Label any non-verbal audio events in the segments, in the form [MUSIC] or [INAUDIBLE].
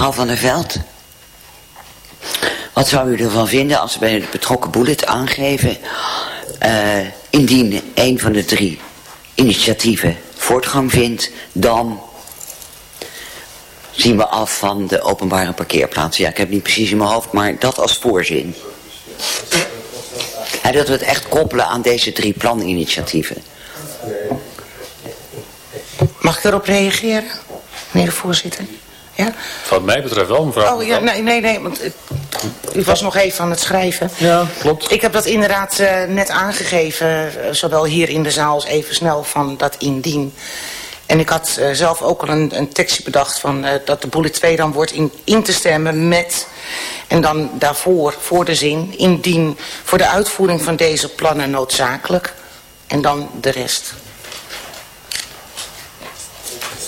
mevrouw van der Veld. Wat zou u ervan vinden als we bij de betrokken bullet aangeven... Uh, indien een van de drie initiatieven voortgang vindt... dan zien we af van de openbare parkeerplaats. Ja, ik heb niet precies in mijn hoofd, maar dat als voorzin. En dat we het echt koppelen aan deze drie planinitiatieven. Mag ik erop reageren, meneer de voorzitter? Ja? Wat mij betreft wel, mevrouw. Oh ja, nee, nee, nee, want u was nog even aan het schrijven. Ja, klopt. Ik heb dat inderdaad uh, net aangegeven, uh, zowel hier in de zaal als even snel van dat indien. En ik had uh, zelf ook al een, een tekstje bedacht van dat de bullet 2 dan wordt in, in te stemmen met... en dan daarvoor, voor de zin, indien voor de uitvoering van deze plannen noodzakelijk. En dan de rest.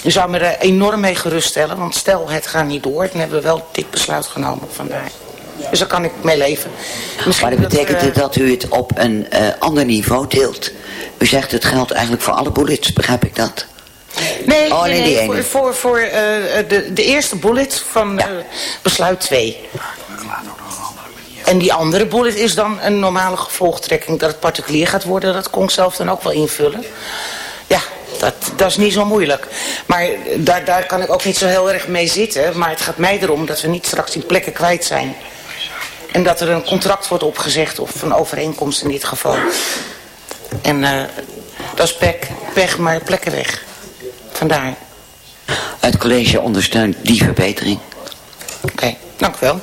Je zou me er enorm mee geruststellen, want stel het gaat niet door, dan hebben we wel dit besluit genomen vandaag. Dus daar kan ik mee leven. Misschien maar dat betekent dat, uh, dat u het op een uh, ander niveau deelt. U zegt het geldt eigenlijk voor alle bullets, begrijp ik dat? Nee, oh, nee, nee, nee voor, voor, voor uh, de, de eerste bullet van ja. besluit 2. En die andere bullet is dan een normale gevolgtrekking dat het particulier gaat worden. Dat kon ik zelf dan ook wel invullen. Ja, dat, dat is niet zo moeilijk. Maar daar, daar kan ik ook niet zo heel erg mee zitten. Maar het gaat mij erom dat we niet straks die plekken kwijt zijn. En dat er een contract wordt opgezegd, of een overeenkomst in dit geval. En uh, dat is pech, pech, maar plekken weg. Vandaar. Het college ondersteunt die verbetering. Oké, okay, dank u wel.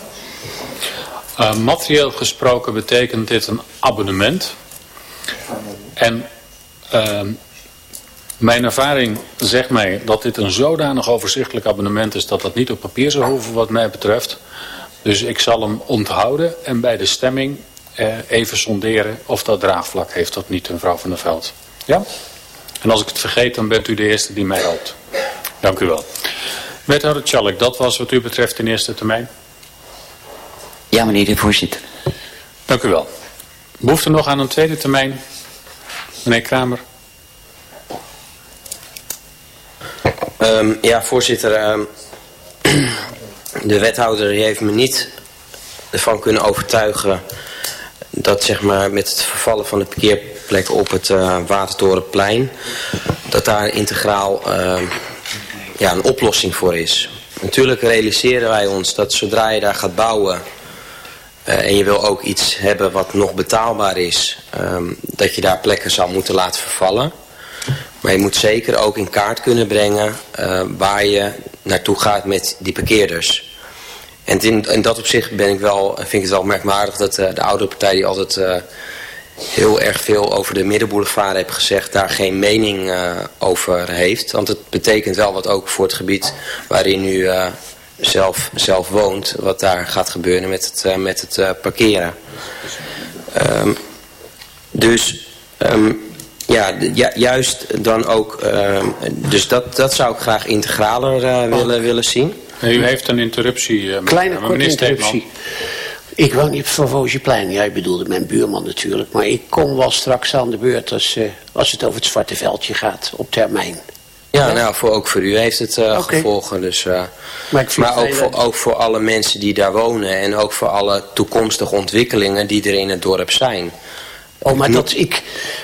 Uh, materieel gesproken betekent dit een abonnement. En uh, mijn ervaring zegt mij dat dit een zodanig overzichtelijk abonnement is dat dat niet op papier zou hoeven wat mij betreft. Dus ik zal hem onthouden en bij de stemming eh, even sonderen of dat draagvlak heeft of niet, mevrouw van der Veld. Ja? En als ik het vergeet, dan bent u de eerste die mij helpt. Dank u wel. Wethouder Tjallik, dat was wat u betreft in eerste termijn? Ja, meneer de voorzitter. Dank u wel. Behoefte nog aan een tweede termijn? Meneer Kramer. Um, ja, voorzitter. Um, [CLEARS THROAT] de wethouder heeft me niet ervan kunnen overtuigen dat zeg maar met het vervallen van de parkeerplek op het uh, Watertorenplein dat daar integraal uh, ja, een oplossing voor is. Natuurlijk realiseren wij ons dat zodra je daar gaat bouwen uh, en je wil ook iets hebben wat nog betaalbaar is, dat je daar plekken zou moeten laten vervallen. Maar je moet zeker ook in kaart kunnen brengen uh, waar je naartoe gaat met die parkeerders. En in, dat opzicht ben ik wel, vind ik het wel merkwaardig dat uh, de oudere partij die altijd heel erg veel over de middenboulevard heeft gezegd, daar geen mening over heeft. Want het betekent wel wat ook voor het gebied waarin u zelf, zelf woont, wat daar gaat gebeuren met het, met het parkeren. Um, dus... Um, ja, ja, juist dan ook, uh, dus dat, dat zou ik graag integraler uh, willen, willen zien. U heeft een interruptie, uh, Kleine korte interruptie. Ik woon niet van Voosjeplein. Ja, ik bedoelde mijn buurman natuurlijk. Maar ik kom wel straks aan de beurt als, als het over het Zwarte Veldje gaat op termijn. Ja, ja, nou, voor, ook voor u heeft het uh, okay. gevolgen. Dus, uh, maar, maar ook, voor, ook voor alle mensen die daar wonen. En ook voor alle toekomstige ontwikkelingen die er in het dorp zijn. Oh, maar dat, ik,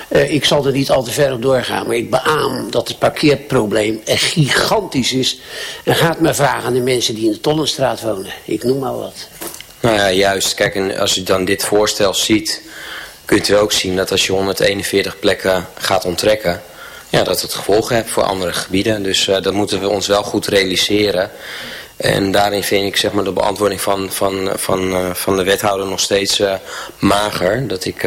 uh, ik zal er niet al te ver op doorgaan, maar ik beaam dat het parkeerprobleem echt gigantisch is. En gaat me vragen aan de mensen die in de Tollenstraat wonen. Ik noem maar wat. Nou ja, juist. Kijk, en als u dan dit voorstel ziet, kunt u ook zien dat als je 141 plekken gaat onttrekken, ja, dat het gevolgen heeft voor andere gebieden. Dus uh, dat moeten we ons wel goed realiseren. En daarin vind ik zeg maar, de beantwoording van, van, van, uh, van de wethouder nog steeds mager. Dat ik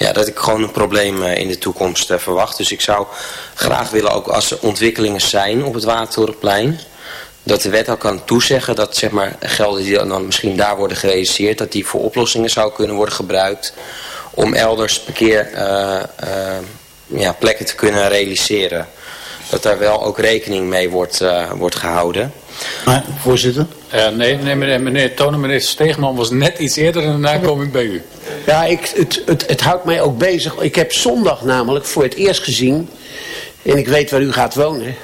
ja, dat ik gewoon een probleem in de toekomst verwacht. Dus ik zou graag willen, ook als er ontwikkelingen zijn op het Watertorenplein, dat de wet al kan toezeggen dat zeg maar, gelden die dan misschien daar worden gerealiseerd, dat die voor oplossingen zou kunnen worden gebruikt om elders parkeer, uh, uh, ja, plekken te kunnen realiseren. Dat daar wel ook rekening mee wordt, wordt gehouden. Maar, voorzitter? Uh, nee, nee, meneer, meneer Tonen, meneer Steegman was net iets eerder en daarna kom ik bij u. Ja, ik, het, het, het houdt mij ook bezig. Ik heb zondag namelijk voor het eerst gezien, en ik weet waar u gaat wonen.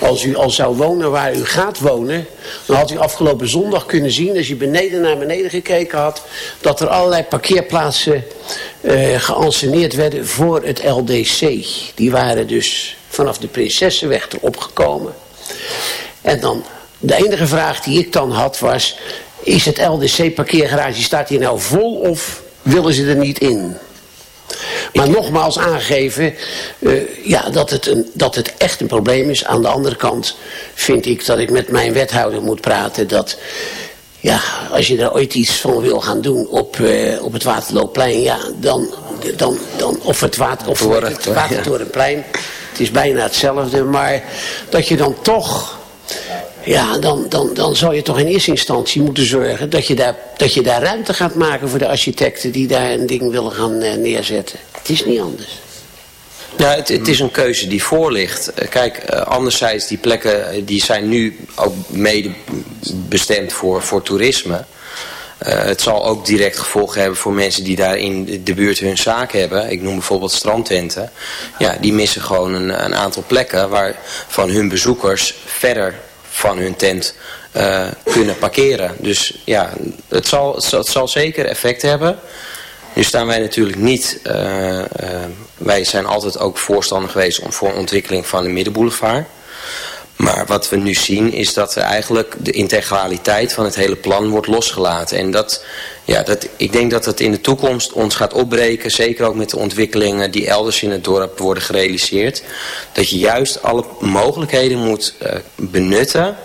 Als u al zou wonen waar u gaat wonen, dan had u afgelopen zondag kunnen zien, als je beneden naar beneden gekeken had, dat er allerlei parkeerplaatsen uh, geanceneerd werden voor het LDC. Die waren dus vanaf de Prinsessenweg erop gekomen. En dan, de enige vraag die ik dan had was, is het LDC parkeergarage, staat hier nou vol of willen ze er niet in? Maar nogmaals aangeven uh, ja, dat, het een, dat het echt een probleem is. Aan de andere kant vind ik dat ik met mijn wethouder moet praten dat... Ja, als je daar ooit iets van wil gaan doen op, uh, op het Waterloopplein, ja, dan, dan, dan of het, water, of het, het Watertorenplein, het is bijna hetzelfde, maar dat je dan toch ja, dan, dan, dan zou je toch in eerste instantie moeten zorgen dat je, daar, dat je daar ruimte gaat maken voor de architecten die daar een ding willen gaan uh, neerzetten. Het is niet anders. Ja, het, het, is een keuze die voor ligt. Eh, kijk, uh, anderzijds, die plekken die zijn nu ook mede bestemd voor, voor toerisme. Het zal ook direct gevolgen hebben voor mensen die daar in de buurt hun zaak hebben. Ik noem bijvoorbeeld strandtenten. Ja, die missen gewoon een, een aantal plekken waar van hun bezoekers verder van hun tent uh, kunnen parkeren. Dus ja, het zal, het zal, zeker effect hebben. Nu staan wij natuurlijk niet, uh, uh, wij zijn altijd ook voorstander geweest om, voor ontwikkeling van de middenboulevard. Maar wat we nu zien is dat er eigenlijk de integraliteit van het hele plan wordt losgelaten. En dat, ja, dat, ik denk dat het in de toekomst ons gaat opbreken, zeker ook met de ontwikkelingen die elders in het dorp worden gerealiseerd. Dat je juist alle mogelijkheden moet uh, benutten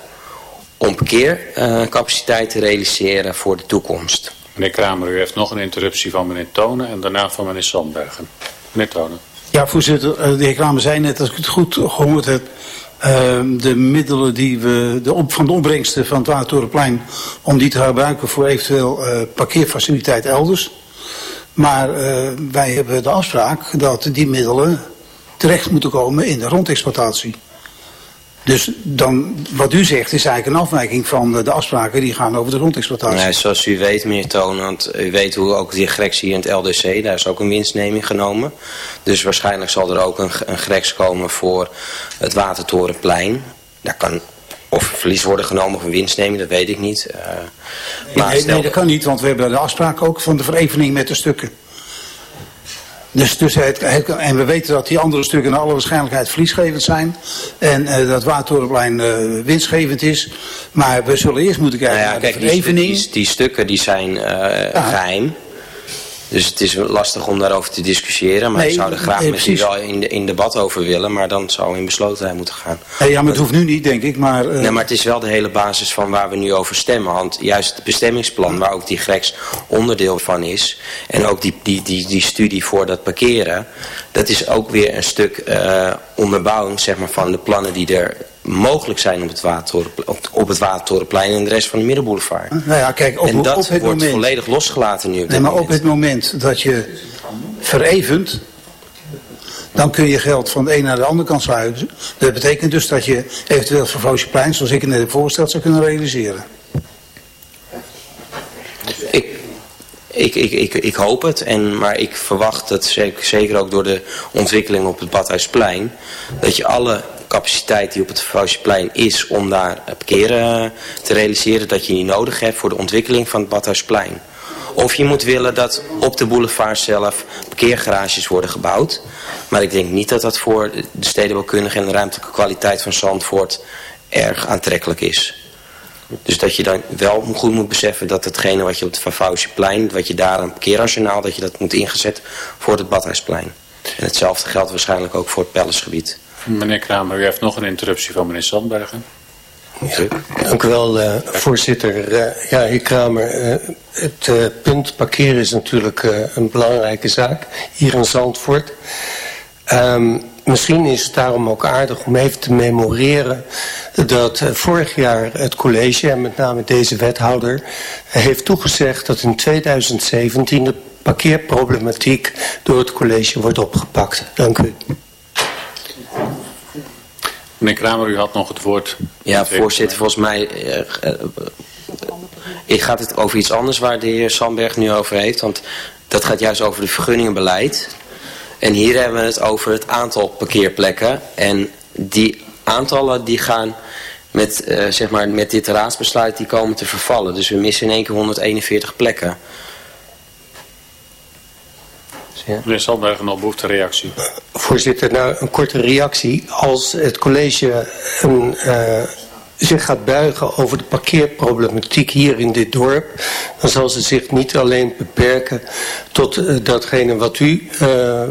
om parkeercapaciteit uh, te realiseren voor de toekomst. Meneer Kramer, u heeft nog een interruptie van meneer Tonen en daarna van meneer Sandbergen. Meneer Tonen. Ja, voorzitter. Eh, de heer Kramer zei net, als ik het goed gehoord heb, uh, de middelen die we, de op, van de opbrengsten van het Watertorenplein, om die te gebruiken voor eventueel uh, parkeerfaciliteit elders. Maar uh, wij hebben de afspraak dat die middelen terecht moeten komen in de rondexploitatie. Dus dan, wat u zegt is eigenlijk een afwijking van de afspraken die gaan over de grondexploitatie. Nee, zoals u weet, meneer Toon, want u weet hoe ook die Grexie in het LDC, daar is ook een winstneming genomen. Dus waarschijnlijk zal er ook een, een Grex komen voor het Watertorenplein. Daar kan of verlies worden genomen of een winstneming, dat weet ik niet. Uh, maar nee, nee, dat kan niet, want we hebben de afspraak ook van de verevening met de stukken. Dus, dus het, het, en we weten dat die andere stukken naar alle waarschijnlijkheid verliesgevend zijn. En uh, dat Watertorenplein uh, winstgevend is. Maar we zullen eerst moeten kijken nou ja, naar kijk, de Die, die, die, stukken die zijn uh, ja. geheim. Dus het is lastig om daarover te discussiëren. Maar nee, ik zou er graag nee, met u wel in, in debat over willen. Maar dan zou in beslotenheid moeten gaan. Nee, ja, maar het hoeft nu niet, denk ik. Maar, uh... Nee, maar het is wel de hele basis van waar we nu over stemmen. Want juist het bestemmingsplan, waar ook die Grex onderdeel van is. En ook die, die, die, die studie voor dat parkeren. Dat is ook weer een stuk uh, onderbouwing zeg maar, van de plannen die er mogelijk zijn op het, op het Watertorenplein en de rest van de Middenboulevard. Nou ja, kijk, op, en dat op het wordt moment, volledig losgelaten nu op nee, maar moment. op het moment dat je verevent, dan kun je geld van de een naar de andere kant schuiven. Dat betekent dus dat je eventueel het Vervoosjeplein, zoals ik het net heb voorgesteld, zou kunnen realiseren. Ik, ik, ik, ik, ik hoop het, en, maar ik verwacht dat zeker, zeker ook door de ontwikkeling op het Badhuisplein, dat je alle capaciteit die op het Vervoosjeplein is om daar parkeren te realiseren, dat je niet nodig hebt voor de ontwikkeling van het Badhuisplein. Of je moet willen dat op de boulevard zelf parkeergarages worden gebouwd. Maar ik denk niet dat dat voor de stedenbouwkundige en de ruimtelijke kwaliteit van Zandvoort erg aantrekkelijk is. Dus dat je dan wel goed moet beseffen dat hetgene wat je op het Vavausjeplein, wat je daar een parkeerarsenaal, dat je dat moet ingezet voor het Badhuisplein. En hetzelfde geldt waarschijnlijk ook voor het Pellesgebied. Meneer Kramer, u heeft nog een interruptie van meneer Sandbergen. Dank u wel, uh, voorzitter. Uh, ja, heer Kramer, uh, het punt parkeren is natuurlijk een belangrijke zaak hier in Zandvoort. Um, misschien is het daarom ook aardig om even te memoreren dat vorig jaar het college, en met name deze wethouder, heeft toegezegd dat in 2017 de parkeerproblematiek door het college wordt opgepakt. Dank u. Meneer Kramer, u had nog het woord. Ja, voorzitter, volgens mij uh, uh, gaat het over iets anders waar de heer Sandberg nu over heeft. Want dat gaat juist over het vergunningenbeleid. En hier hebben we het over het aantal parkeerplekken. En die aantallen die gaan met, zeg maar, met dit raadsbesluit die komen te vervallen. Dus we missen in één keer 141 plekken. Ja. Meneer Sandberg, nog behoefte reactie. Voorzitter, nou een korte reactie. Als het college een, uh, zich gaat buigen over de parkeerproblematiek hier in dit dorp, dan zal ze zich niet alleen beperken tot uh, datgene wat u uh,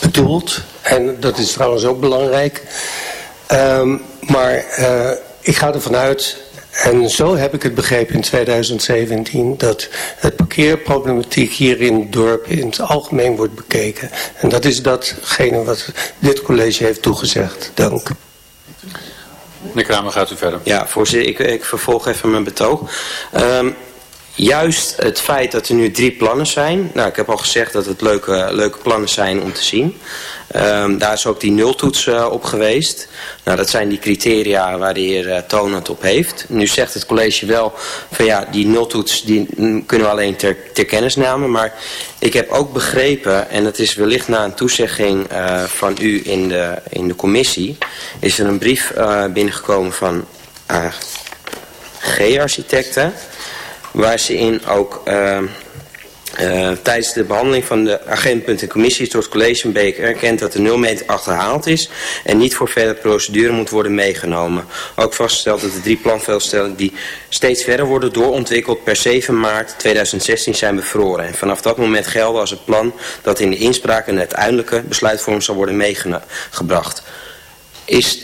bedoelt. En dat is trouwens ook belangrijk. Um, maar ik ga ervan uit en zo heb ik het begrepen in 2017 dat het parkeerproblematiek hier in het dorp in het algemeen wordt bekeken. En dat is datgene wat dit college heeft toegezegd. Dank. Meneer Kramer, gaat u verder. Ja, voorzitter, ik, ik vervolg even mijn betoog. Um, juist het feit dat er nu drie plannen zijn. Nou, ik heb al gezegd dat het leuke, leuke plannen zijn om te zien. Um, daar is ook die nultoets uh, op geweest. Nou, dat zijn die criteria waar de heer uh, Tonend op heeft. Nu zegt het college wel van ja, die nultoets die kunnen we alleen ter, ter kennis nemen. Maar ik heb ook begrepen, en dat is wellicht na een toezegging uh, van u in de, in de commissie, is er een brief binnengekomen van G-architecten waar ze in ook uh, uh, tijdens de behandeling van de agentpunt en commissie is door het college een Beek erkend dat de nulmeter achterhaald is en niet voor verdere procedure moet worden meegenomen. Ook vastgesteld dat de drie planveldstellen die steeds verder worden doorontwikkeld per 7 maart 2016 zijn bevroren. En vanaf dat moment gelden als het plan dat in de inspraak en uiteindelijke besluitvorming zal worden meegebracht. Is,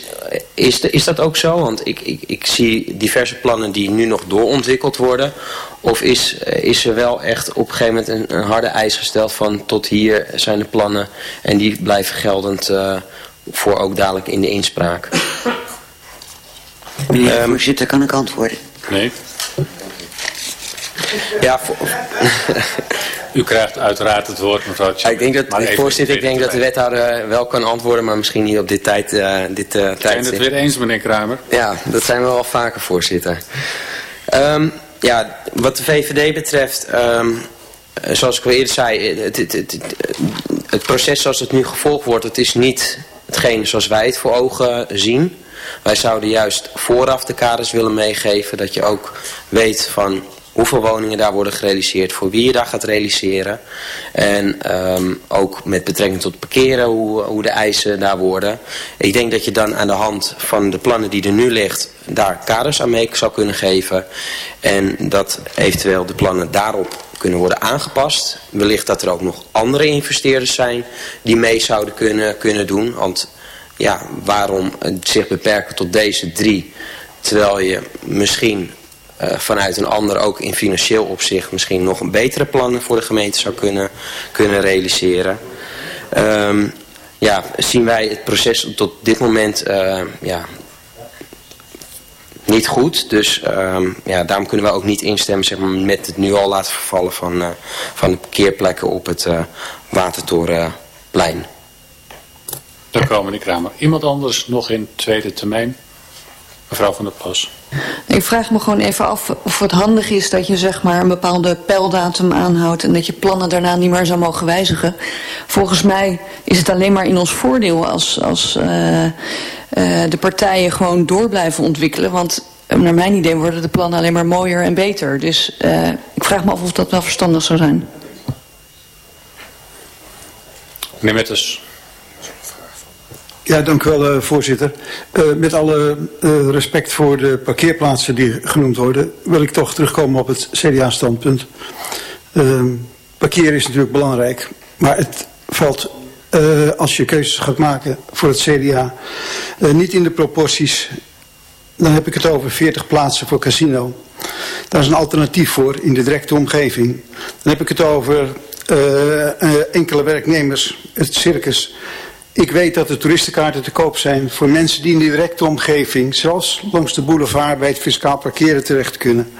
is, is dat ook zo? Want ik, ik, ik zie diverse plannen die nu nog doorontwikkeld worden. Of is, is er wel echt op een gegeven moment een, een harde eis gesteld van tot hier zijn de plannen en die blijven geldend uh, voor ook dadelijk in de inspraak? Meneer um, voorzitter, kan ik antwoorden? Nee. Ja, voor... U krijgt uiteraard het woord, mevrouw Ik denk dat, de voorzitter, ik denk dat de wethouder eh, wel kan antwoorden, maar misschien niet op dit tijd. Uh, dit, uh, zijn het weer eens, meneer Kramer? Ja, dat zijn we wel vaker, voorzitter. Um, ja, wat de VVD betreft, um, zoals ik al eerder zei, het, het, het, het, proces zoals het nu gevolgd wordt, het is niet hetgeen zoals wij het voor ogen zien. Wij zouden juist vooraf de kaders willen meegeven, dat je ook weet van hoeveel woningen daar worden gerealiseerd, voor wie je daar gaat realiseren. En um, ook met betrekking tot parkeren, hoe, hoe de eisen daar worden. Ik denk dat je dan aan de hand van de plannen die er nu ligt, daar kaders aan mee zou kunnen geven. En dat eventueel de plannen daarop kunnen worden aangepast. Wellicht dat er ook nog andere investeerders zijn die mee zouden kunnen, kunnen doen. Want ja, waarom zich beperken tot deze drie, terwijl je misschien uh, vanuit een ander ook in financieel opzicht misschien nog een betere plannen voor de gemeente zou kunnen, kunnen realiseren. Um, ja, zien wij het proces tot dit moment uh, ja, niet goed. Dus um, ja, daarom kunnen we ook niet instemmen zeg maar, met het nu al laten vervallen van, uh, van de parkeerplekken op het Watertorenplein. Dank wel, meneer Kramer. Iemand anders nog in tweede termijn? Mevrouw van der Plas. Ik vraag me gewoon even af of het handig is dat je zeg maar een bepaalde pijldatum aanhoudt en dat je plannen daarna niet meer zou mogen wijzigen. Volgens mij is het alleen maar in ons voordeel als, als uh, uh, de partijen gewoon door blijven ontwikkelen. Want naar mijn idee worden de plannen alleen maar mooier en beter. Dus ik vraag me af of dat wel verstandig zou zijn. Meneer Metters. Ja, dank u wel, uh, voorzitter. Uh, met alle uh, respect voor de parkeerplaatsen die genoemd worden, wil ik toch terugkomen op het CDA-standpunt. Ehm, parkeren is natuurlijk belangrijk, maar het valt, als je keuzes gaat maken voor het CDA, niet in de proporties. Dan heb ik het over 40 plaatsen voor casino. Daar is een alternatief voor in de directe omgeving. Dan heb ik het over enkele werknemers, het circus ik weet dat de toeristenkaarten te koop zijn voor mensen die in de directe omgeving, zoals langs de boulevard bij het fiscaal parkeren terecht kunnen.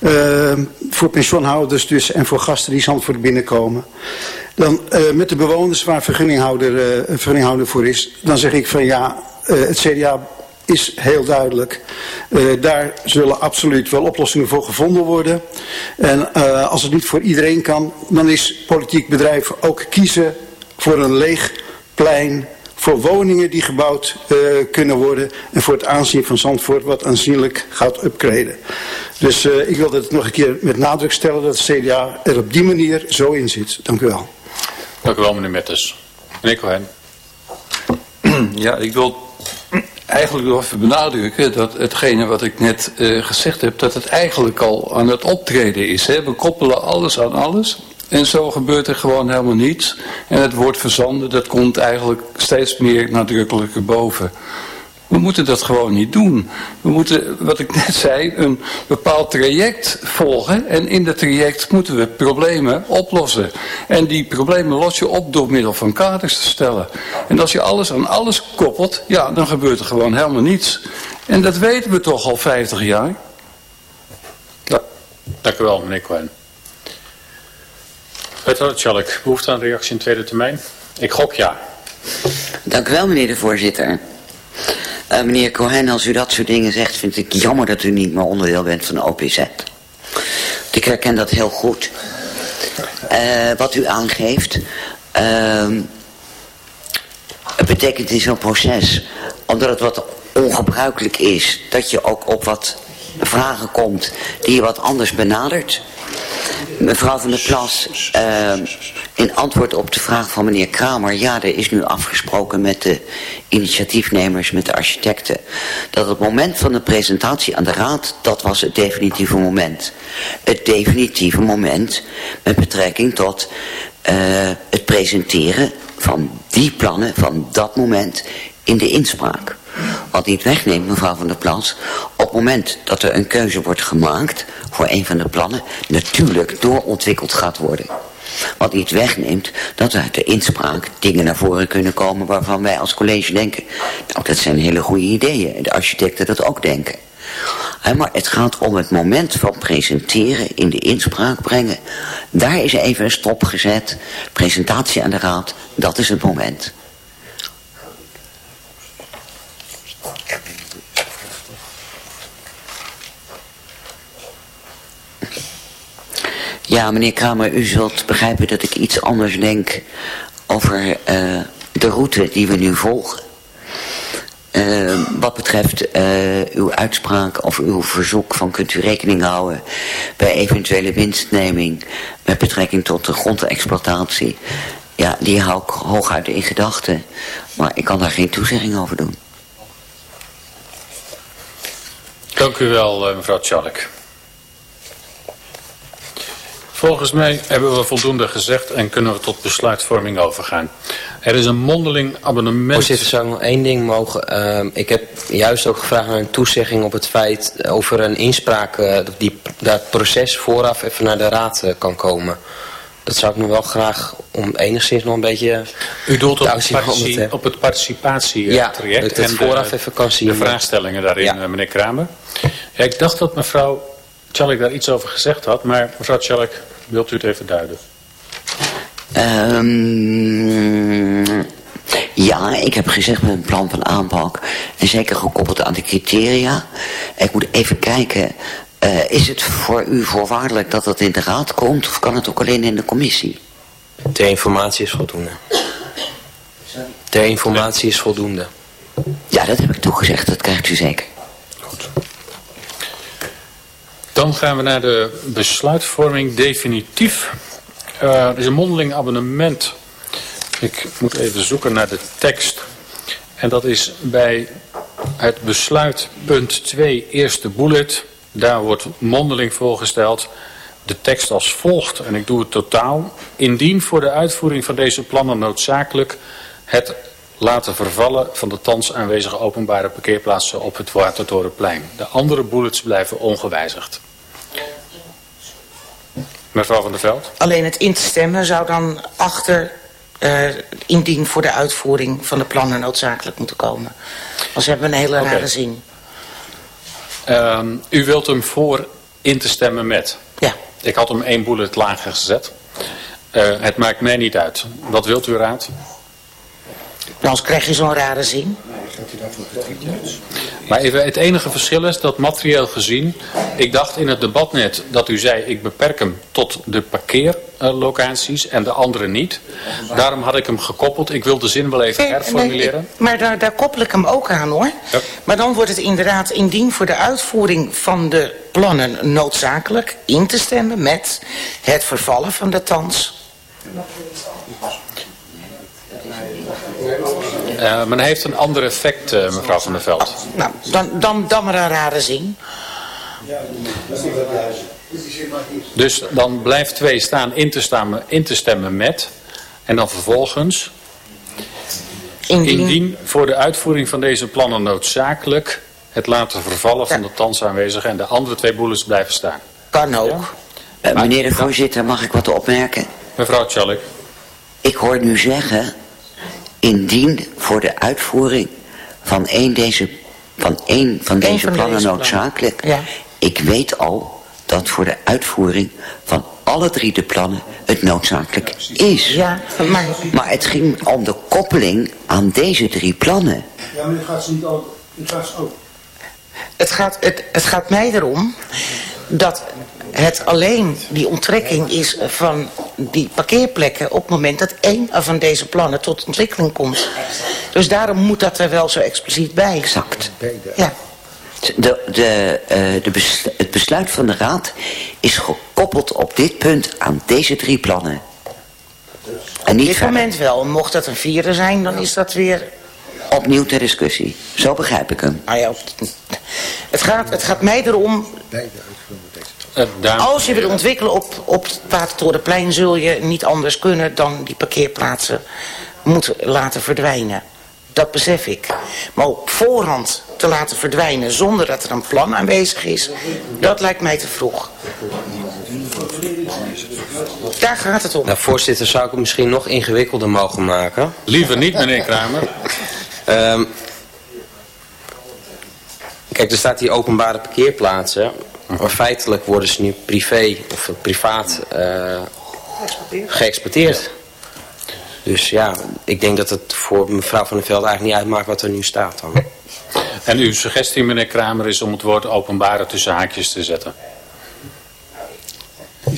Uh, voor pensioenhouders dus en voor gasten die Zandvoort binnenkomen. Dan uh, met de bewoners waar vergunninghouder, uh, vergunninghouder voor is, dan zeg ik van ja, het CDA is heel duidelijk. daar zullen absoluut wel oplossingen voor gevonden worden. En als het niet voor iedereen kan, dan is politiek bedrijf ook kiezen voor een leeg plein voor woningen die gebouwd uh, kunnen worden en voor het aanzien van Zandvoort wat aanzienlijk gaat upgraden. Dus uh, ik wil dat nog een keer met nadruk stellen dat het CDA er op die manier zo in zit. Dank u wel. Dank u wel meneer Metters. Meneer Cohen. Ja, ik wil eigenlijk nog even benadrukken dat hetgene wat ik net uh, gezegd heb, dat het eigenlijk al aan het optreden is. Hè? We koppelen alles aan alles. En zo gebeurt er gewoon helemaal niets. En het woord verzanden, dat komt eigenlijk steeds meer nadrukkelijker boven. We moeten dat gewoon niet doen. We moeten, wat ik net zei, een bepaald traject volgen. En in dat traject moeten we problemen oplossen. En die problemen los je op door middel van kaders te stellen. En als je alles aan alles koppelt, ja, dan gebeurt er gewoon helemaal niets. En dat weten we toch al 50 jaar. Ja. Dank u wel, meneer Cohen. Wethouder Tjallik, behoefte aan reactie in tweede termijn? Ik gok ja. Dank u wel, meneer de voorzitter. Uh, meneer Cohen, als u dat soort dingen zegt, vind ik jammer dat u niet meer onderdeel bent van de OPZ. Ik herken dat heel goed. Uh, wat u aangeeft, uh, het betekent in zo'n proces, omdat het wat ongebruikelijk is, dat je ook op wat vragen komt die je wat anders benadert. Mevrouw van der Plas, uh, in antwoord op de vraag van meneer Kramer... ja, er is nu afgesproken met de initiatiefnemers, met de architecten... dat het moment van de presentatie aan de raad, dat was het definitieve moment. Het definitieve moment met betrekking tot uh, het presenteren van die plannen, van dat moment in de inspraak. Wat niet wegneemt, mevrouw van der Plas, op het moment dat er een keuze wordt gemaakt voor een van de plannen, natuurlijk doorontwikkeld gaat worden. Wat niet wegneemt dat uit de inspraak dingen naar voren kunnen komen waarvan wij als college denken, nou dat zijn hele goede ideeën de architecten dat ook denken. Maar het gaat om het moment van presenteren, in de inspraak brengen. Daar is even een stop gezet. Presentatie aan de raad, dat is het moment. Ja, meneer Kramer, u zult begrijpen dat ik iets anders denk over uh, de route die we nu volgen. Uh, wat betreft uh, uw uitspraak of uw verzoek van kunt u rekening houden bij eventuele winstneming met betrekking tot de grondexploitatie. Ja, die hou ik hooguit in gedachten, maar ik kan daar geen toezegging over doen. Dank u wel, mevrouw Tjallik. Volgens mij hebben we voldoende gezegd en kunnen we tot besluitvorming overgaan. Er is een mondeling abonnement... Voorzitter, zou ik nog één ding mogen? Uh, ik heb juist ook gevraagd naar een toezegging op het feit over een inspraak... Uh, die, dat proces vooraf even naar de raad uh, kan komen. Dat zou ik me wel graag om enigszins nog een beetje... U doelt op, het, partici op het participatietraject ja, dat het vooraf de, even kan zien. de vraagstellingen daarin, ja. meneer Kramer. Ja, ik dacht dat mevrouw Tjallik daar iets over gezegd had, maar mevrouw Tjallik, wilt u het even duiden? Um, ja, ik heb gezegd met een plan van aanpak. En zeker gekoppeld aan de criteria. Ik moet even kijken. Uh, is het voor u voorwaardelijk dat dat in de raad komt? Of kan het ook alleen in de commissie? De informatie is voldoende. De informatie is voldoende. Ja, dat heb ik toegezegd. Dat krijgt u zeker. Goed. Dan gaan we naar de besluitvorming definitief. Uh, er is een mondeling abonnement. Ik moet even zoeken naar de tekst. En dat is bij het besluit punt 2 eerste bullet. Daar wordt mondeling voorgesteld. De tekst als volgt, en ik doe het totaal. Indien voor de uitvoering van deze plannen noodzakelijk het laten vervallen van de thans aanwezige openbare parkeerplaatsen op het Watertorenplein. De andere bullets blijven ongewijzigd. Mevrouw van der Veld? Alleen het in te stemmen zou dan achter uh, indien voor de uitvoering van de plannen noodzakelijk moeten komen. Anders hebben we een hele okay. rare zin. Um, u wilt hem voor in te stemmen met? Ja. Ik had hem één bullet lager gezet. Uh, het maakt mij niet uit. Wat wilt u raad? Anders krijg je zo'n rare zin. Maar even, het enige verschil is dat materieel gezien Ik dacht in het debat net dat u zei ik beperk hem tot de parkeerlocaties en de andere niet. Daarom had ik hem gekoppeld. Ik wil de zin wel even herformuleren. maar daar, daar, koppel ik hem ook aan hoor. Maar dan wordt het inderdaad indien voor de uitvoering van de plannen noodzakelijk in te stemmen met het vervallen van de thans. Uh, maar heeft een ander effect, uh, mevrouw Van der Veld. Nou, dan, dan, dan maar een rare zin. Dus dan blijft twee staan in te, stemmen, in te stemmen met. En dan vervolgens... Indien, indien voor de uitvoering van deze plannen noodzakelijk... het laten vervallen van de thans aanwezigen... en de andere twee bullets blijven staan. Kan ook. Ja? Uh, meneer de voorzitter, mag ik wat opmerken? Mevrouw Tjallik. Ik hoor nu zeggen... indien voor de uitvoering van één, deze, van één van deze van plannen deze noodzakelijk... Ja. Ik weet al dat voor de uitvoering van alle drie de plannen het noodzakelijk is. Ja, maar... Maar het ging om de koppeling aan deze drie plannen. Ja, maar nu gaat ze niet ook. gaat ze ook. Het gaat, het, het gaat mij erom dat het alleen die onttrekking is van die parkeerplekken op het moment dat één van deze plannen tot ontwikkeling komt. Dus daarom moet dat er wel zo expliciet bij. Exact. Ja. De, de, uh, de het besluit van de Raad is gekoppeld op dit punt aan deze drie plannen. En niet op dit verder. moment wel. Mocht dat een vierde zijn, dan is dat weer... Opnieuw ter discussie. Zo begrijp ik hem. Ah ja, het, gaat, het gaat mij erom... Als je wil ontwikkelen op, op het Watertorenplein... zul je niet anders kunnen dan die parkeerplaatsen moeten laten verdwijnen. Dat besef ik. Maar op voorhand te laten verdwijnen zonder dat er een plan aanwezig is, dat lijkt mij te vroeg. Daar gaat het om. Nou, voorzitter, zou ik het misschien nog ingewikkelder mogen maken? Liever niet, meneer Kramer. um, [LAUGHS] kijk, er staat hier openbare parkeerplaatsen. Maar feitelijk worden ze nu privé of privaat uh, geëxporteerd. Dus ja, ik denk dat het voor mevrouw Van der Veld eigenlijk niet uitmaakt wat er nu staat dan. En uw suggestie, meneer Kramer, is om het woord openbare tussen haakjes te zetten?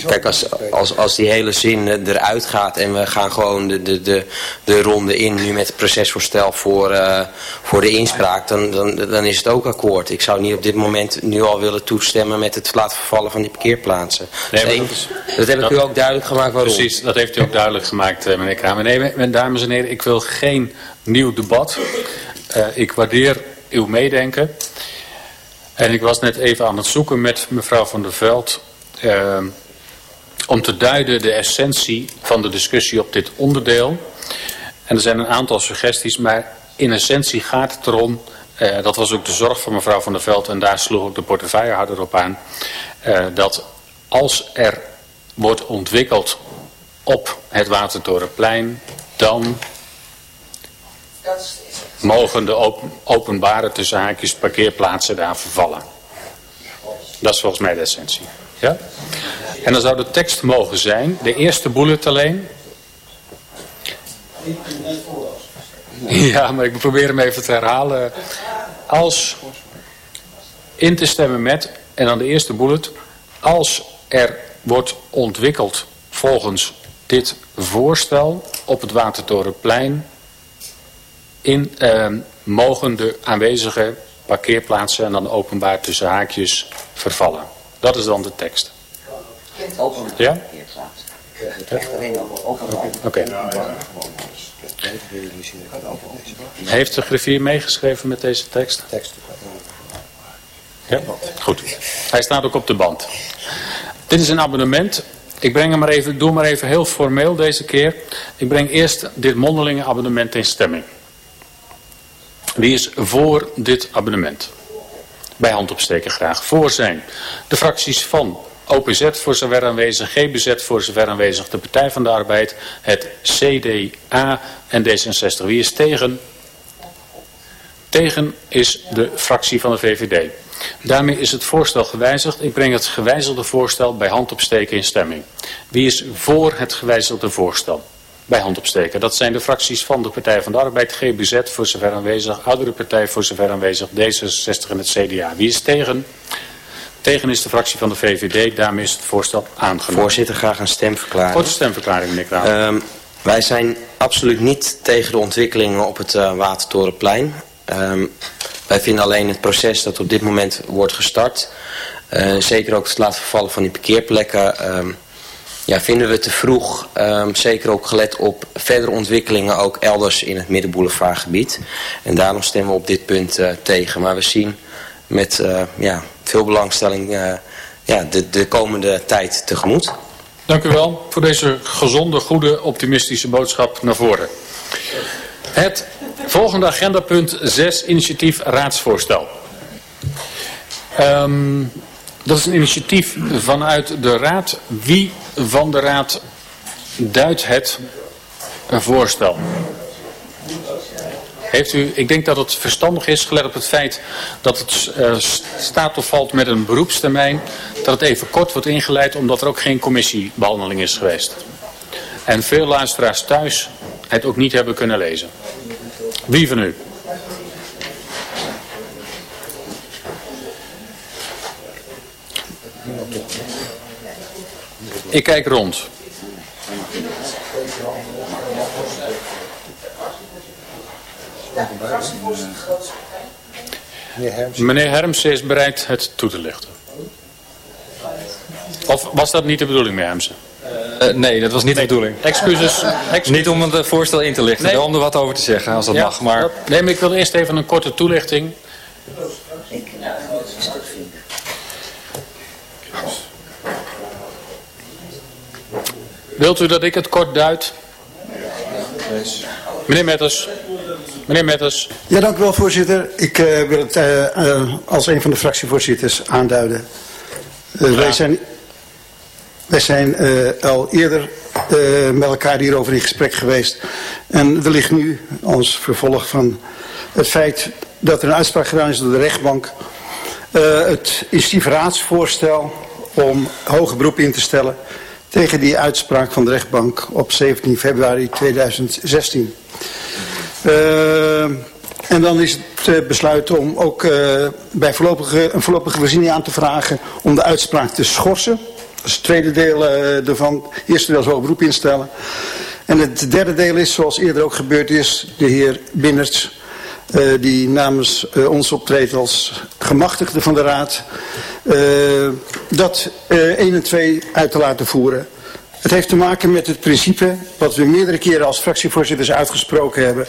Kijk, als, als, als die hele zin eruit gaat en we gaan gewoon de, de, de, de ronde in nu met het procesvoorstel voor, uh, voor de inspraak, dan, dan, dan is het ook akkoord. Ik zou niet op dit moment nu al willen toestemmen met het laten vervallen van die parkeerplaatsen. Nee, dat, is, dat, heb ik u ook duidelijk gemaakt waarom. Precies, dat heeft u ook duidelijk gemaakt, eh, meneer Kramer. Nee, dames en heren, ik wil geen nieuw debat. Uh, ik waardeer uw meedenken. En ik was net even aan het zoeken met mevrouw van der Veld... Uh, om te duiden de essentie van de discussie op dit onderdeel. En er zijn een aantal suggesties, maar in essentie gaat het erom... Uh, dat was ook de zorg van mevrouw van der Veld en daar sloeg ook de portefeuillehouder op aan... Uh, dat als er wordt ontwikkeld op het Watertorenplein... dan mogen de open, openbare tussen parkeerplaatsen daar vervallen. Dat is volgens mij de essentie. En dan zou de tekst mogen zijn, de eerste bullet alleen. Ja, maar ik probeer hem even te herhalen. Als in te stemmen met, en dan de eerste bullet, als er wordt ontwikkeld volgens dit voorstel op het Watertorenplein in eh, mogen de aanwezige parkeerplaatsen en dan openbaar tussen haakjes vervallen. Dat is dan de tekst. Ja? Oké. Heeft de griffier meegeschreven met deze tekst? Ja, goed. Hij staat ook op de band. Dit is een abonnement. Ik breng hem maar even, doe maar even heel formeel deze keer. Ik breng eerst dit mondelinge abonnement in stemming. Wie is voor dit abonnement? Bij hand opsteken graag. Voor zijn de fracties van OPZ voor zover aanwezig, GBZ voor zover aanwezig, de Partij van de Arbeid, het CDA en D66. Wie is tegen? Tegen is de fractie van de VVD. Daarmee is het voorstel gewijzigd. Ik breng het gewijzigde voorstel bij hand opsteken in stemming. Wie is voor het gewijzigde voorstel? Bij hand opsteken. Dat zijn de fracties van de Partij van de Arbeid, GBZ voor zover aanwezig, Oudere Partij voor zover aanwezig, D66 en het CDA. Wie is tegen? Tegen is de fractie van de VVD. Daarmee is het voorstel aangenomen. Voorzitter, graag een stemverklaring. Korte stemverklaring, meneer Kramer. Um, wij zijn absoluut niet tegen de ontwikkelingen op het uh, Watertorenplein. Um, wij vinden alleen het proces dat op dit moment wordt gestart... Uh, zeker ook het laten vervallen van die parkeerplekken... Um, ja, vinden we te vroeg, um, zeker ook gelet op verdere ontwikkelingen ook elders in het middenboulevardgebied. En daarom stemmen we op dit punt uh, tegen. Maar we zien met uh, ja, veel belangstelling uh, ja, de, de komende tijd tegemoet. Dank u wel voor deze gezonde, goede, optimistische boodschap naar voren. Het volgende agendapunt 6, initiatief raadsvoorstel. Um, dat is een initiatief vanuit de raad. Wie van de raad duidt het een voorstel? Heeft u, ik denk dat het verstandig is, gelet op het feit dat het uh, staat of valt met een beroepstermijn, dat het even kort wordt ingeleid omdat er ook geen commissiebehandeling is geweest. En veel luisteraars thuis het ook niet hebben kunnen lezen. Wie van u? Ik kijk rond. Meneer Hermsen is bereid het toe te lichten. Of was dat niet de bedoeling, meneer Hermsen? Uh, nee, dat was niet nee. de bedoeling. Excuses. Excuses. Niet om het voorstel in te lichten, nee. om er wat over te zeggen, als dat ja, mag. Maar... Nee, maar ik wil eerst even een korte toelichting. Wilt u dat ik het kort duid? Meneer Metters. Meneer Metters. Ja, dank u wel, voorzitter. Ik uh, wil het uh, uh, als een van de fractievoorzitters aanduiden. wij zijn, wij zijn al eerder met elkaar hierover in gesprek geweest. En er ligt nu, als vervolg van het feit dat er een uitspraak gedaan is door de rechtbank... het initiatief raadsvoorstel om hoger beroep in te stellen tegen die uitspraak van de rechtbank op 17 februari 2016. Uh, en dan is het uh, besluit om ook uh, bij voorlopige, een voorlopige voorziening aan te vragen om de uitspraak te schorsen. Dat is het tweede deel ervan. Het eerste deel hoger beroep instellen. En het derde deel is, zoals eerder ook gebeurd is, de heer Binnerts, uh, die namens uh, ons optreedt als gemachtigde van de raad, uh, dat 1 en 2 uit te laten voeren. Het heeft te maken met het principe, wat we meerdere keren als fractievoorzitters uitgesproken hebben,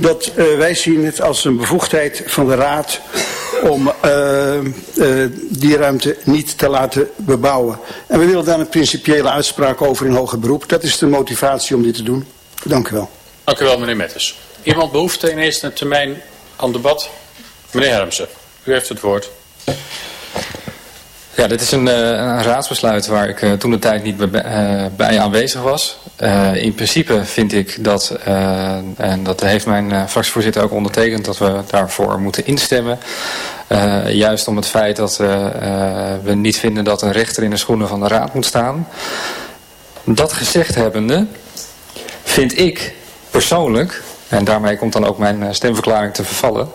dat wij zien het als een bevoegdheid van de Raad om die ruimte niet te laten bebouwen. En we willen daar een principiële uitspraak over in hoger beroep. Dat is de motivatie om dit te doen. Dank u wel. Dank u wel, meneer Metters. Iemand behoefte in eerste termijn aan debat? Meneer Hermsen, u heeft het woord. Ja, dit is een, uh, een raadsbesluit waar ik uh, toen de tijd niet bij, uh, bij aanwezig was. in principe vind ik dat, en dat heeft mijn fractievoorzitter ook ondertekend, dat we daarvoor moeten instemmen. juist om het feit dat we niet vinden dat een rechter in de schoenen van de raad moet staan. Dat gezegd hebbende, vind ik persoonlijk, en daarmee komt dan ook mijn stemverklaring te vervallen,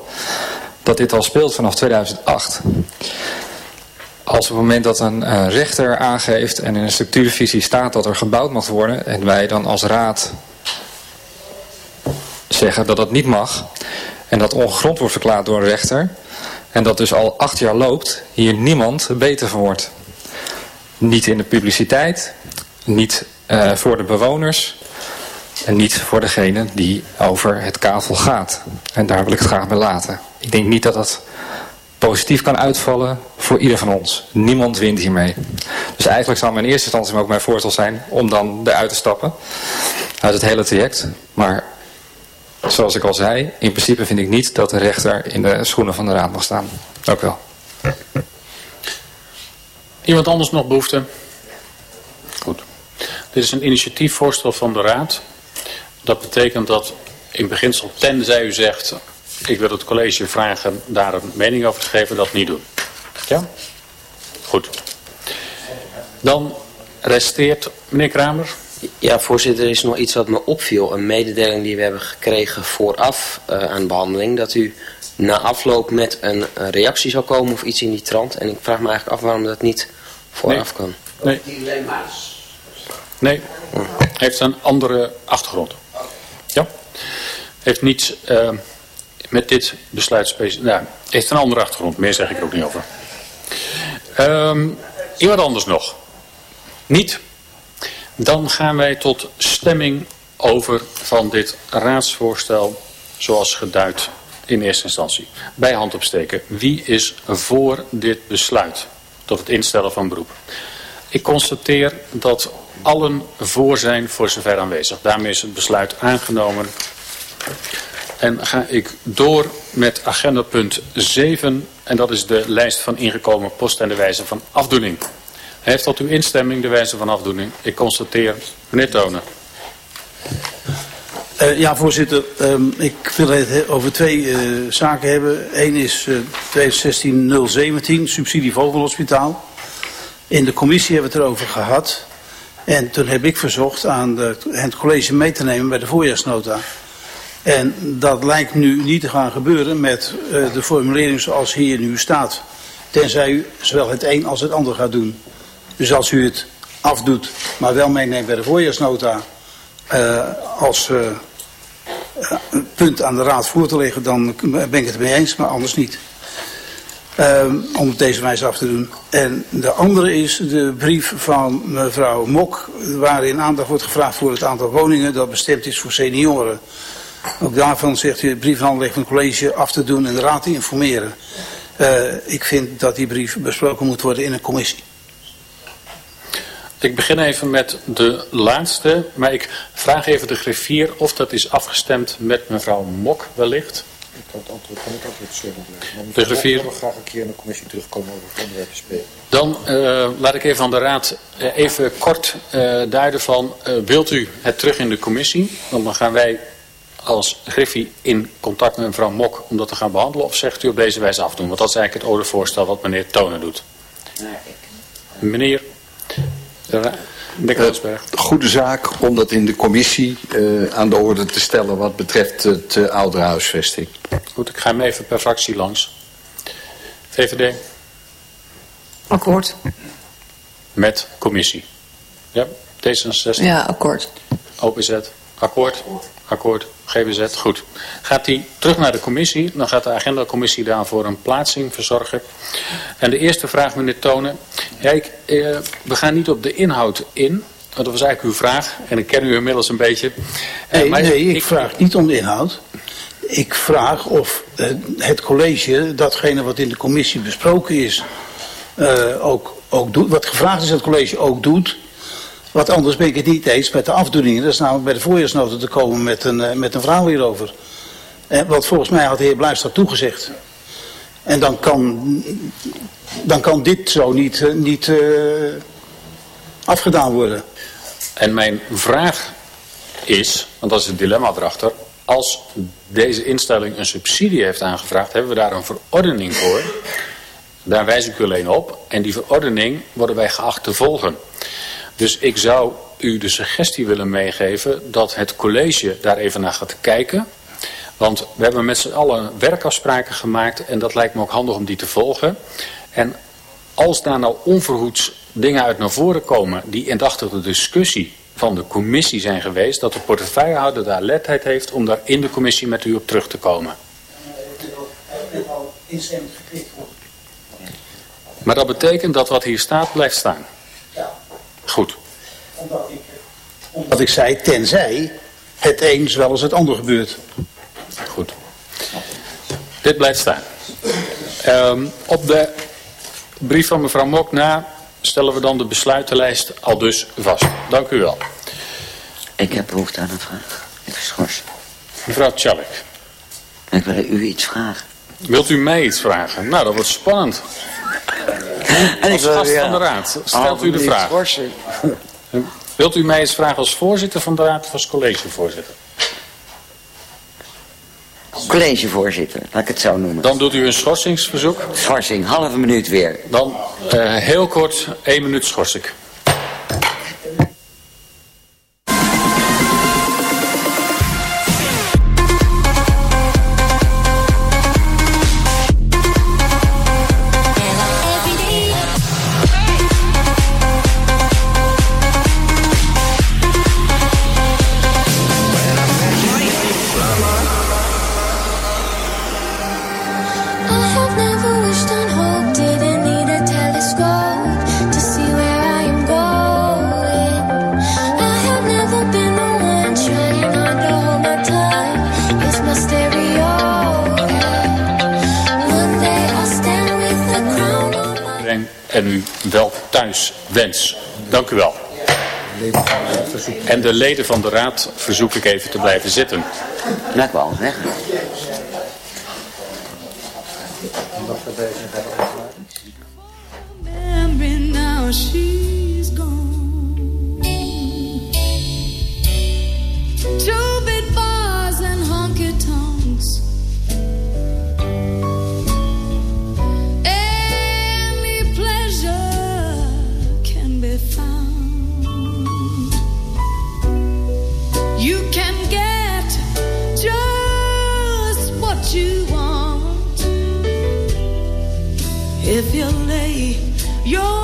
dat dit al speelt vanaf 2008 als op het moment dat een uh, rechter aangeeft en in een structuurvisie staat dat er gebouwd mag worden en wij dan als raad zeggen dat dat niet mag en dat ongegrond wordt verklaard door een rechter en dat dus al acht jaar loopt, hier niemand beter van wordt. Niet in de publiciteit, niet uh, voor de bewoners en niet voor degene die over het kavel gaat. En daar wil ik het graag bij laten. Ik denk niet dat dat positief kan uitvallen voor ieder van ons. Niemand wint hiermee. Dus eigenlijk zou mijn eerste instantie ook mijn voorstel zijn om dan eruit te stappen uit het hele traject. Maar zoals ik al zei, in principe vind ik niet dat de rechter in de schoenen van de raad mag staan. Dank u wel. Iemand anders nog behoefte? Goed. Dit is een initiatiefvoorstel van de raad. Dat betekent dat in beginsel, tenzij u zegt ik wil het college vragen daar een mening over te geven, dat niet doen. Ja? Goed. Dan resteert, meneer Kramer. Ja, voorzitter, er is nog iets wat me opviel. Een mededeling die we hebben gekregen vooraf uh, aan behandeling. Dat u na afloop met een, reactie zou komen of iets in die trant. En ik vraag me eigenlijk af waarom dat niet vooraf kan. Nee. Nee, heeft een andere achtergrond. Heeft niets uh, met dit besluit. Nou, heeft een andere achtergrond. Meer zeg ik er ook niet over. Um, iemand anders nog? Niet? Dan gaan wij tot stemming over van dit raadsvoorstel zoals geduid in eerste instantie. Bij hand opsteken. Wie is voor dit besluit tot het instellen van beroep? Ik constateer dat allen voor zijn voor zover aanwezig. Daarmee is het besluit aangenomen. En ga ik door met agenda punt 7. En dat is de lijst van ingekomen post en de wijze van afdoening. Heeft tot uw instemming de wijze van afdoening? Ik constateer, meneer Tonen. Uh, ja, voorzitter. Um, ik wil het over twee uh, zaken hebben. Eén is uh, 2016-017, subsidie Vogelhospitaal. In de commissie hebben we het erover gehad. En toen heb ik verzocht aan de, het college mee te nemen bij de voorjaarsnota. En dat lijkt nu niet te gaan gebeuren met uh, de formulering zoals hier nu staat. Tenzij u zowel het een als het ander gaat doen. Dus als u het afdoet, maar wel meeneemt bij de voorjaarsnota uh, als uh, punt aan de raad voor te leggen, dan ben ik het mee eens, maar anders niet. Um, om het deze wijze af te doen. En de andere is de brief van mevrouw Mok, waarin aandacht wordt gevraagd voor het aantal woningen dat bestemd is voor senioren. Ook daarvan zegt u de briefhandeling van het college af te doen en de raad te informeren. Uh, ik vind dat die brief besproken moet worden in een commissie. Ik begin even met de laatste, maar ik vraag even de griffier of dat is afgestemd met mevrouw Mok wellicht. Ik kan het antwoord, kan ik antwoord zeggen. De griffier. Ik graag een keer in de commissie terugkomen over het onderwerp spelen. Dan uh, laat ik even aan de raad uh, even kort uh, duiden van, wilt u het terug in de commissie? Want dan gaan wij als Griffie in contact met mevrouw Mok om dat te gaan behandelen? Of zegt u op deze wijze afdoen? Want dat is eigenlijk het ordevoorstel wat meneer Tonen doet. Meneer uh, goede zaak om dat in de commissie uh, aan de orde te stellen wat betreft het uh, oudere huisvesting. Goed, ik ga hem even per fractie langs. VVD. Akkoord. Met commissie. Ja, D66. Ja, akkoord. OPZ. Akkoord. Akkoord. GBZ. Goed. Gaat die terug naar de commissie. Dan gaat de agendacommissie daarvoor een plaatsing verzorgen. En de eerste vraag, meneer Tonen. Ja, ik, eh, we gaan niet op de inhoud in. Want dat was eigenlijk uw vraag. En ik ken u inmiddels een beetje. Nee, maar nee ik, ik, vraag niet om de inhoud. Ik vraag of uh, het college datgene wat in de commissie besproken is... Uh, ook, ook doet, wat gevraagd is dat het college ook doet... Wat anders ben ik het niet eens met de afdoeningen. Dat is namelijk bij de voorjaarsnota te komen met een, uh, met een verhaal hierover. En wat volgens mij had de heer Bluister toegezegd. En dan kan, dan kan dit zo niet, uh, niet uh, afgedaan worden. En mijn vraag is, want dat is het dilemma erachter. Als deze instelling een subsidie heeft aangevraagd, hebben we daar een verordening voor. Daar wijs ik u alleen op. En die verordening worden wij geacht te volgen. Dus ik zou u de suggestie willen meegeven dat het college daar even naar gaat kijken. Want we hebben met z'n allen werkafspraken gemaakt en dat lijkt me ook handig om die te volgen. En als daar nou onverhoeds dingen uit naar voren komen die indachtig de discussie van de commissie zijn geweest, dat de portefeuillehouder daar letheid heeft om daar in de commissie met u op terug te komen. Maar dat betekent dat wat hier staat blijft staan. Goed. Omdat ik, omdat ik zei, tenzij het een zowel als het ander gebeurt. Goed. Dit blijft staan. Um, op de brief van mevrouw Mok na stellen we dan de besluitenlijst al dus vast. Dank u wel. Ik heb behoefte aan een vraag. Even schorsen. Mevrouw Tjallik. Ik wil u iets vragen. Wilt u mij iets vragen? Nou, dat wordt spannend. En als gast van de raad, stelt u de vraag. Wilt u mij eens vragen als voorzitter van de raad of als collegevoorzitter? Collegevoorzitter, laat ik het zo noemen. Dan doet u een schorsingsverzoek. Schorsing, halve minuut weer. Dan uh, heel kort, één minuut schors ik. En u wel thuis wens. Dank u wel. En de leden van de raad verzoek ik even te blijven zitten. Weg. now she's gone. You're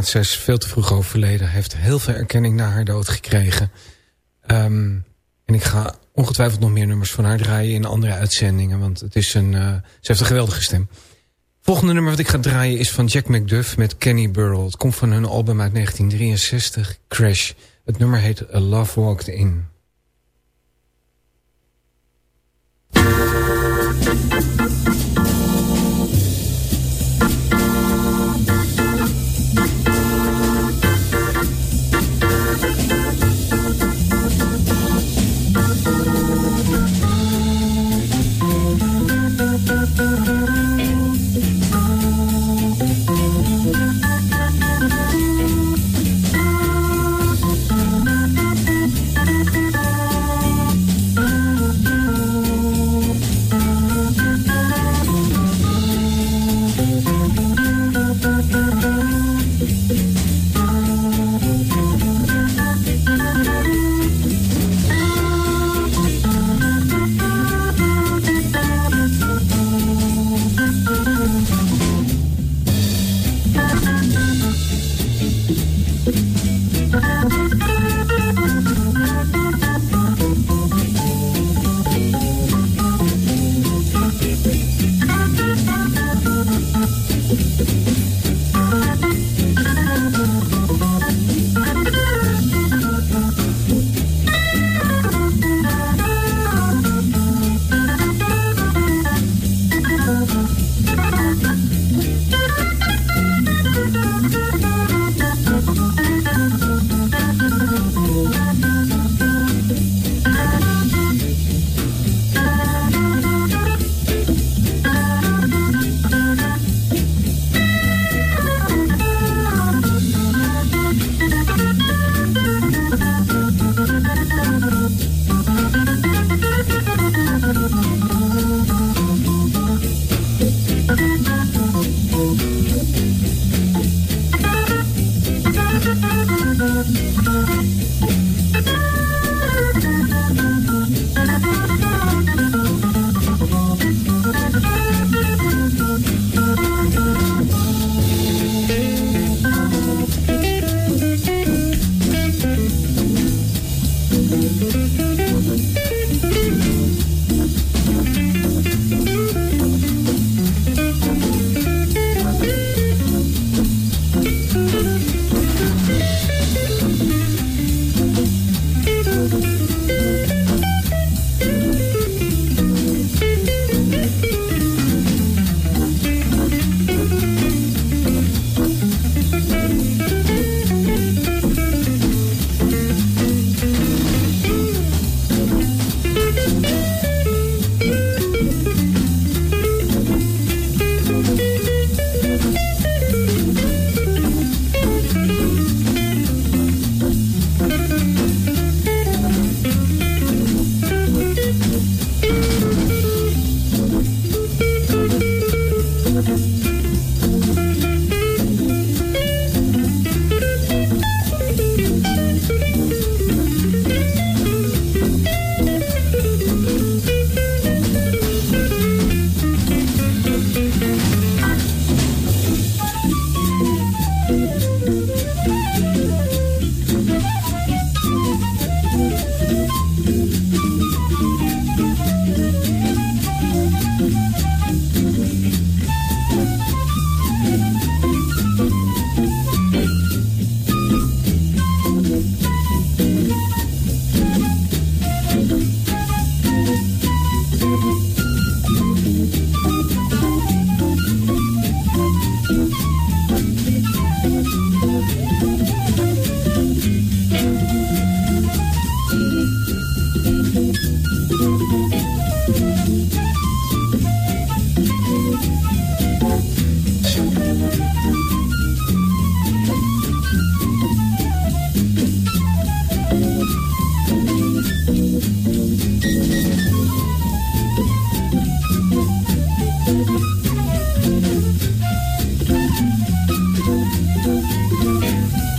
Inderdaad, is veel te vroeg overleden. Heeft heel veel erkenning na haar dood gekregen. Ehm, en ik ga ongetwijfeld nog meer nummers van haar draaien in andere uitzendingen. Want het is een, uh, ze heeft een geweldige stem. Volgende nummer wat ik ga draaien is van Jack McDuff met Kenny Burrell. Het komt van hun album uit 1963, Crash. Het nummer heet A Love Walked In.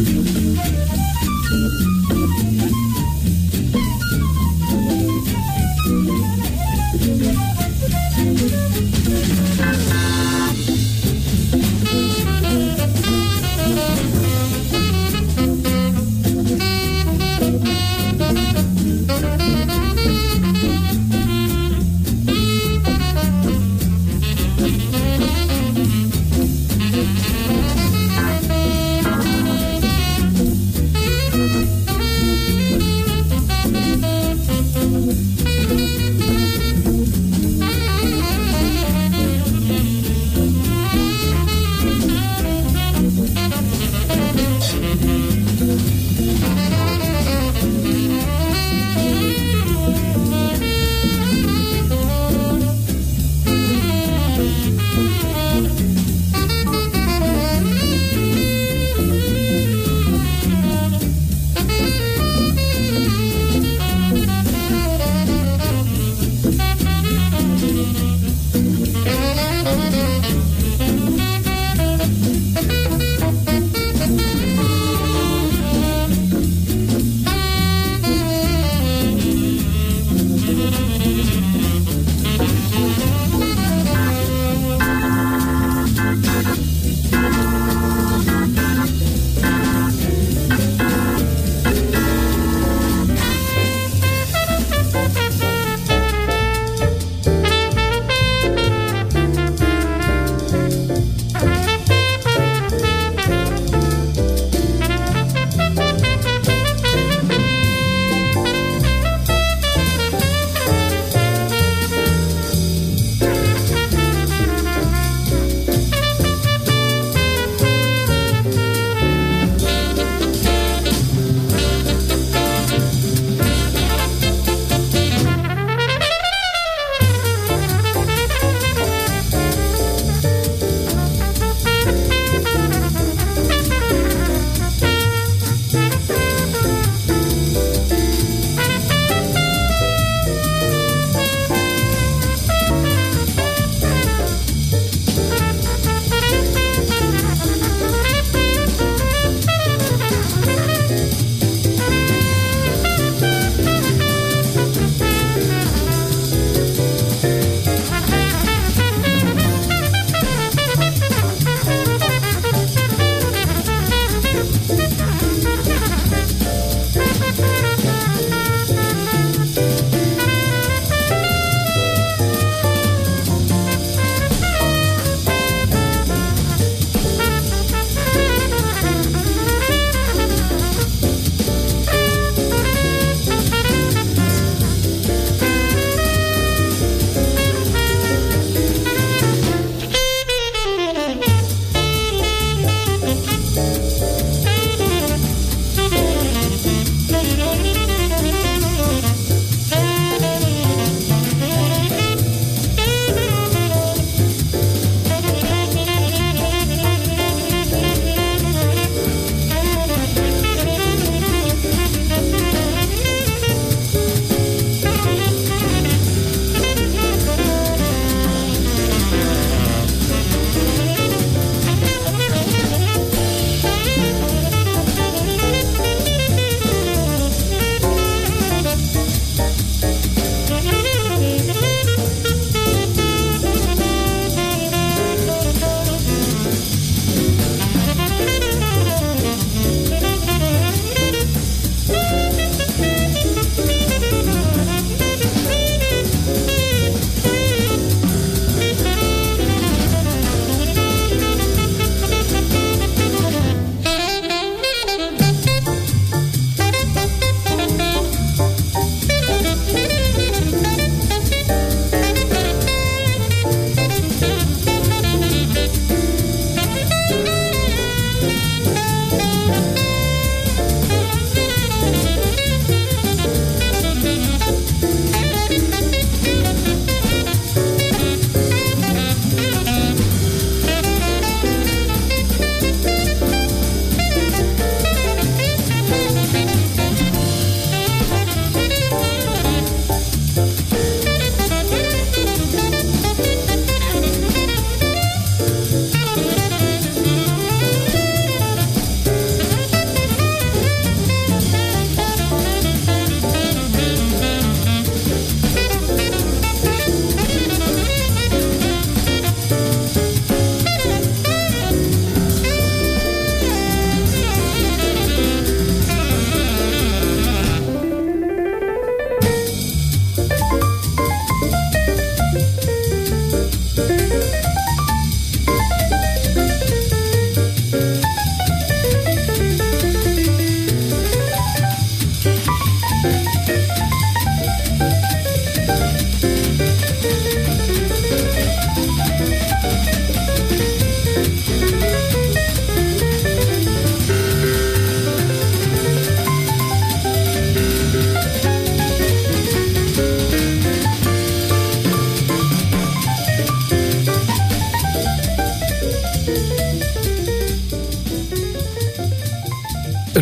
はい。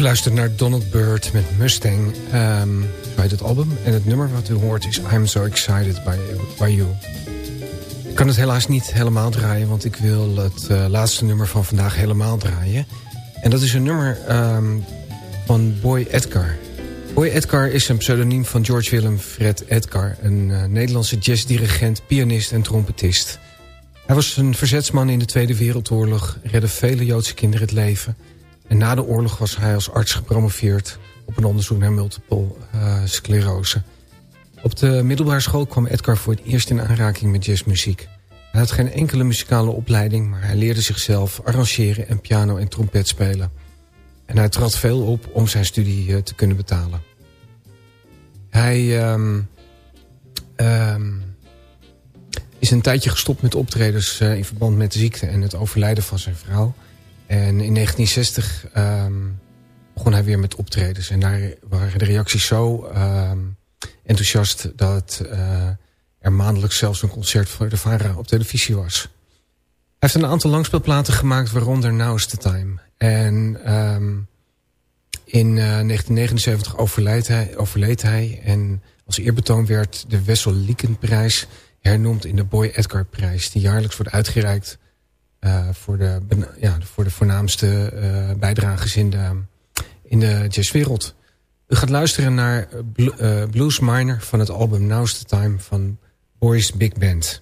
Luistert naar Donald Byrd met Mustang um, bij het album. En het nummer wat u hoort is I'm So Excited by, by You. Ik kan het helaas niet helemaal draaien... want ik wil het uh, laatste nummer van vandaag helemaal draaien. En dat is een nummer um, van Boy Edgar. Boy Edgar is een pseudoniem van George Willem Fred Edgar... een uh, Nederlandse jazzdirigent, pianist en trompetist. Hij was een verzetsman in de Tweede Wereldoorlog... redde vele Joodse kinderen het leven... En na de oorlog was hij als arts gepromoveerd op een onderzoek naar multiple uh, sclerose. Op de middelbare school kwam Edgar voor het eerst in aanraking met jazzmuziek. Hij had geen enkele muzikale opleiding, maar hij leerde zichzelf arrangeren en piano en trompet spelen. En hij trad veel op om zijn studie uh, te kunnen betalen. Hij um, um, is een tijdje gestopt met optredens uh, in verband met de ziekte en het overlijden van zijn vrouw... En in 1960 um, begon hij weer met optredens. En daar waren de reacties zo um, enthousiast... dat uh, er maandelijks zelfs een concert voor de VARA op televisie was. Hij heeft een aantal langspeelplaten gemaakt, waaronder Now is the Time. En um, in uh, 1979 overleed hij, overleed hij. En als eerbetoon werd de Wessel Liekenprijs hernoemd in de Boy Edgar prijs... die jaarlijks wordt uitgereikt voor, de, ja, voor de voornaamste uh, bijdragers in de, in de jazzwereld. U gaat luisteren naar uh, Blues Miner van het album Now's the Time van Boys Big Band.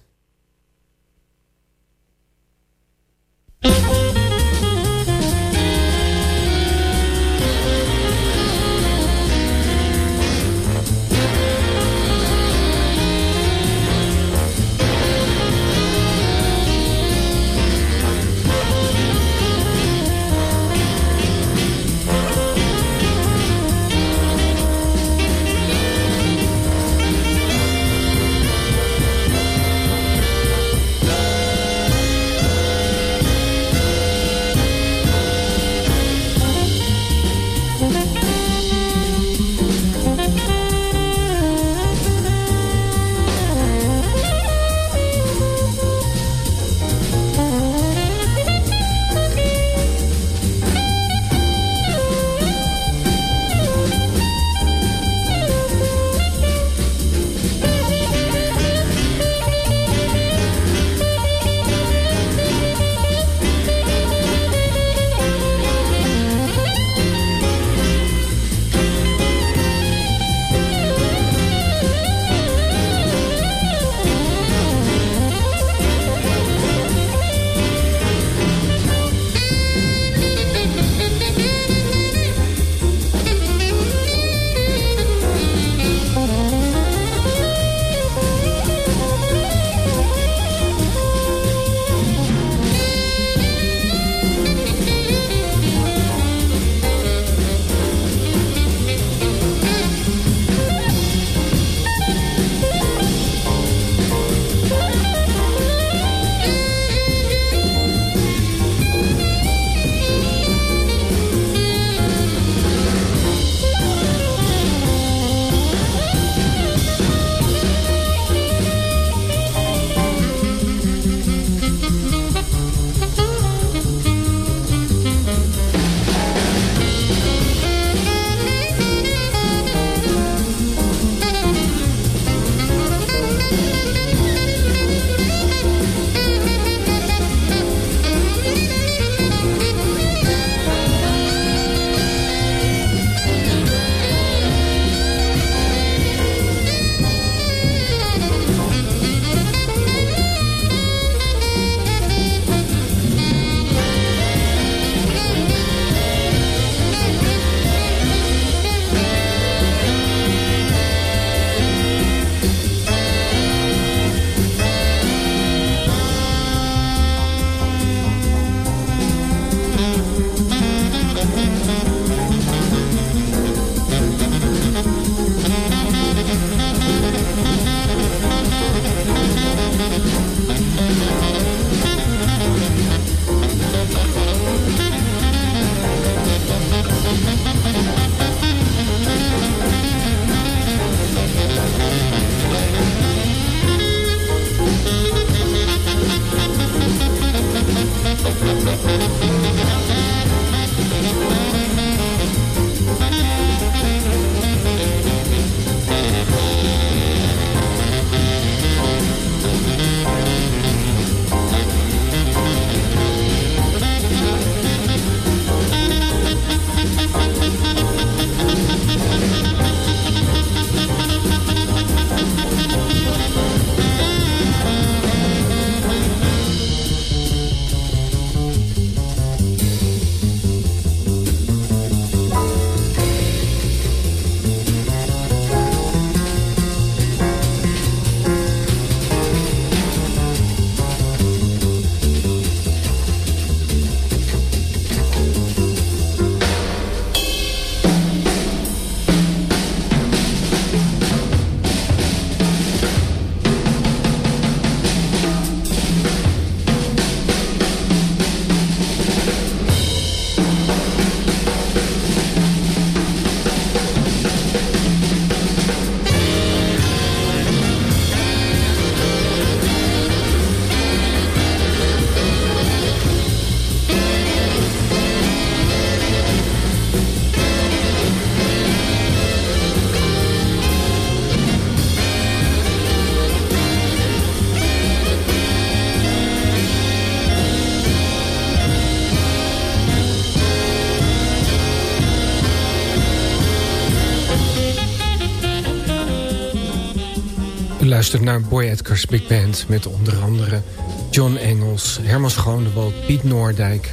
Luistert naar Boy Edgar's Big Band... met onder andere John Engels, Herman Schoonewald, Piet Noordijk...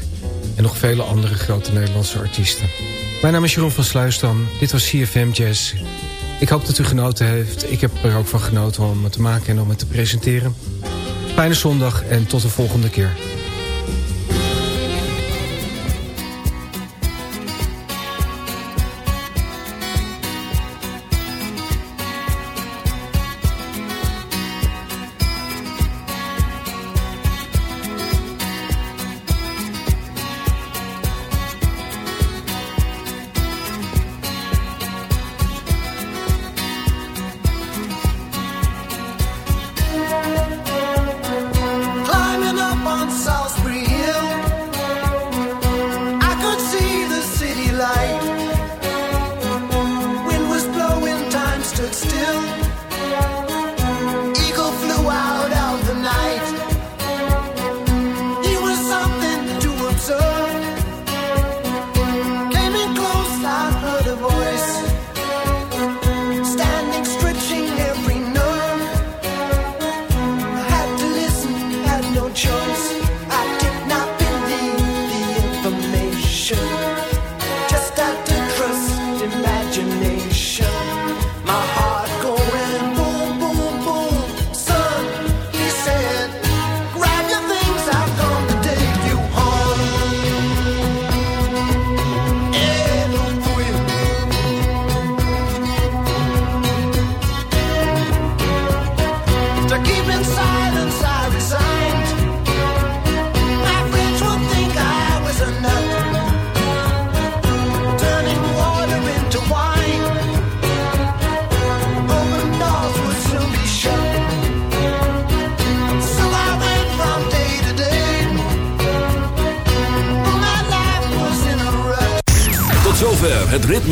en nog vele andere grote Nederlandse artiesten. Mijn naam is Jeroen van Sluisdam. Dit was CFM Jazz. Ik hoop dat u genoten heeft. Ik heb er ook van genoten om het te maken en om het te presenteren. Fijne zondag en tot de volgende keer.